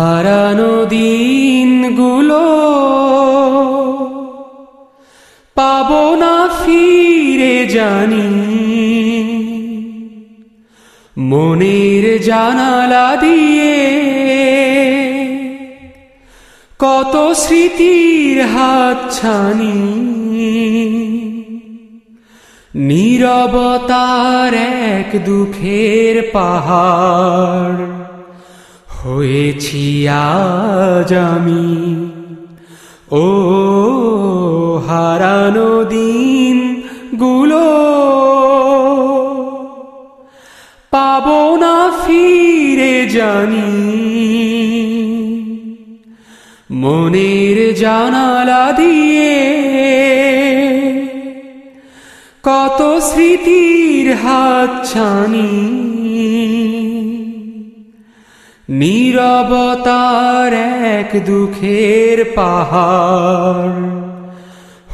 হারানো দিনগুলো পাবো না ফিরে জানি। মনের জানালা দিয়ে কত স্মৃতির হাত ছানি। নীরবতার এক দুঃখের পাহাড়। হয়েছি আজ আমি। ও হারানো দিনগুলো পাবো না ফিরে জানি। মনের জানালা দিয়ে কত স্মৃতির হাত ছানি নীরবতার এক দুঃখের পাহাড়।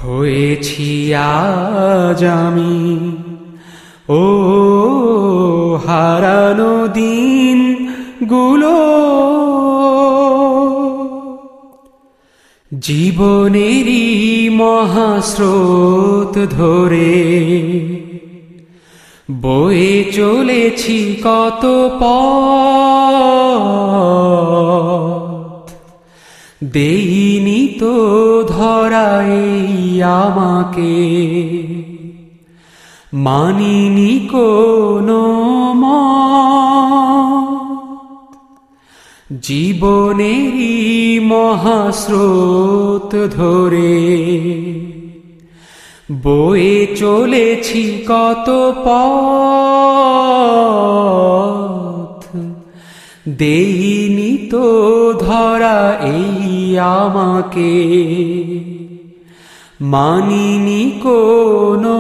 হয়েছি আজ আমি। ও হারানো দিনগুলো জীবনেরই মহাস্রোত ধরে বয়ে চলেছি কত দেইনি তো ধরাই আমাকে। মানিনি কোনো জীবনেরই মহাস্রোত ধরে বয়ে চলেছি কত পথ। দেইনি তো ধরা এই আমাকে। মানিনি কোনো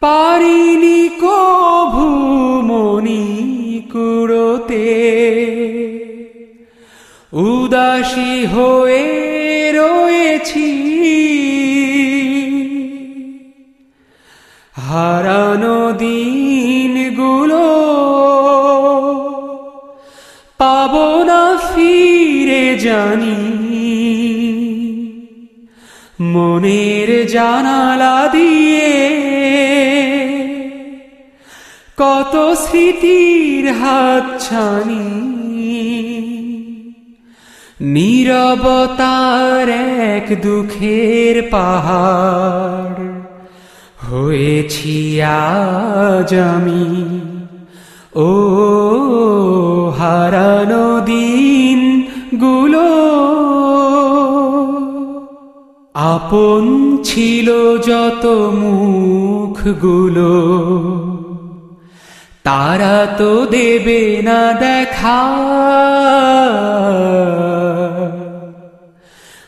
পারিনি কভু মনি কুড়োতে। উদাসী হয়ে রয়েছি। হারানো দিনগুলো পাব না ফিরে জানি। মনের জানালা দিয়ে কত স্মৃতির হাত ছানি নীরবতার এক দুঃখের পাহাড়। হয়েছি আজ ও হারানো দিনগুলো আপন ছিল যত মুখগুলো। তারা তো দেবে না দেখা।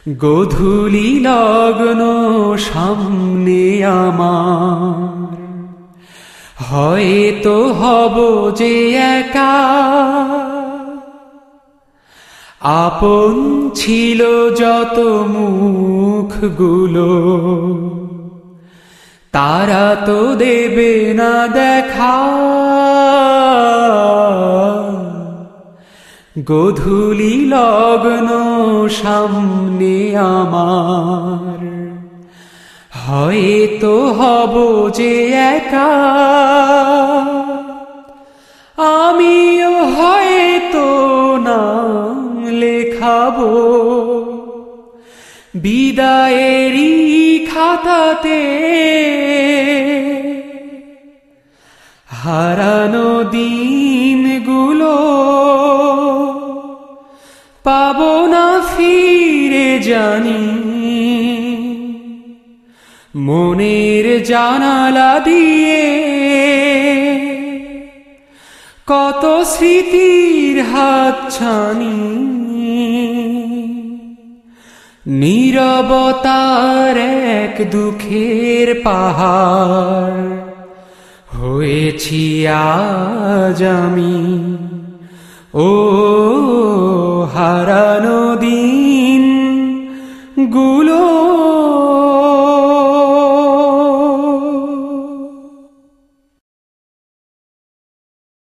গোধূলি লগ্ন সামনে আমার। হয়তো হব যে একা। আপন ছিল যত মুখগুলো। তারা তো দেবে না দেখা। গোধূলি লগ্ন সামনে আমার। হয়তো হব যে একা। আমিও হয়তো নাম লেখাবো। বিদায়েরই খাতাতে হারানো দিনগুলো পাব না ফিরে জানি। মনের জানালা দিয়ে কত স্মৃতির হাত ছানি নীরবতার এক দুঃখের পাহাড়। হয়েছি আজ আমি। ও হারানো দিনগুলো